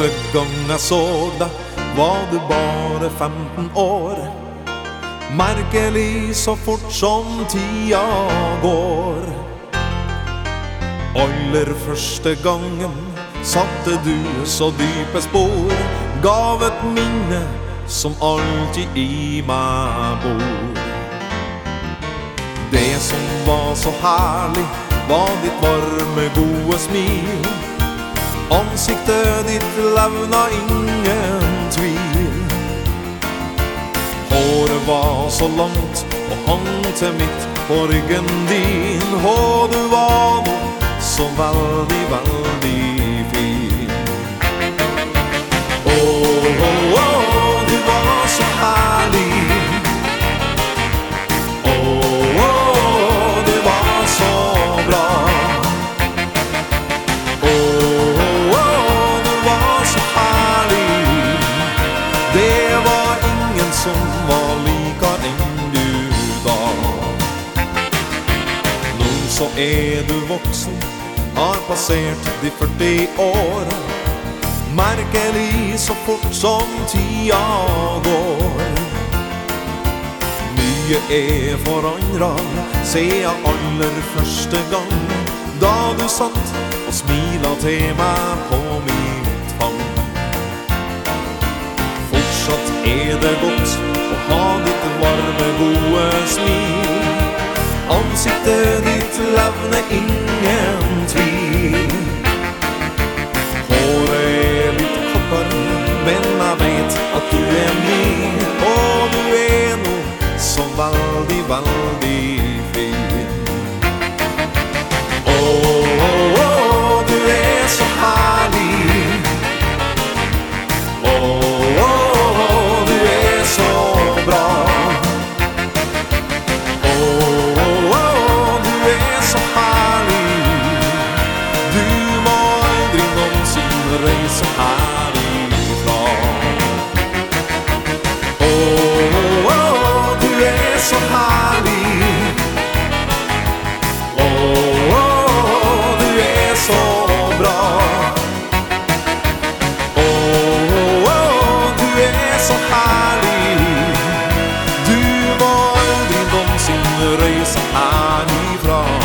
Første gang jeg så deg, var du bare 15 år. Merkelig så fort som tida går. Aller første gangen satte du så dype spor. Gav et minne som alltid i meg bor. Det som var så herlig, var ditt varme, gode smil. Ansiktet ditt levna ingen tvil. Håret var så langt og hang til midt på ryggen din. Og du var nå så veldig, veldig så er du voksen, har passert de 40 år. Merkelig så fort som tida går. Mye er forandra sia aller første gang. Da du satt og smila til meg på mitt fang. Fortsatt er det godt å ha ditt varme, gode smil. Ansiktet ditt levner ingen tvil. Håret er litt kopper, men jeg vet at du er min. Og du er noe så veldig, veldig Oh, oh, oh, du må aldri noensinne herifra.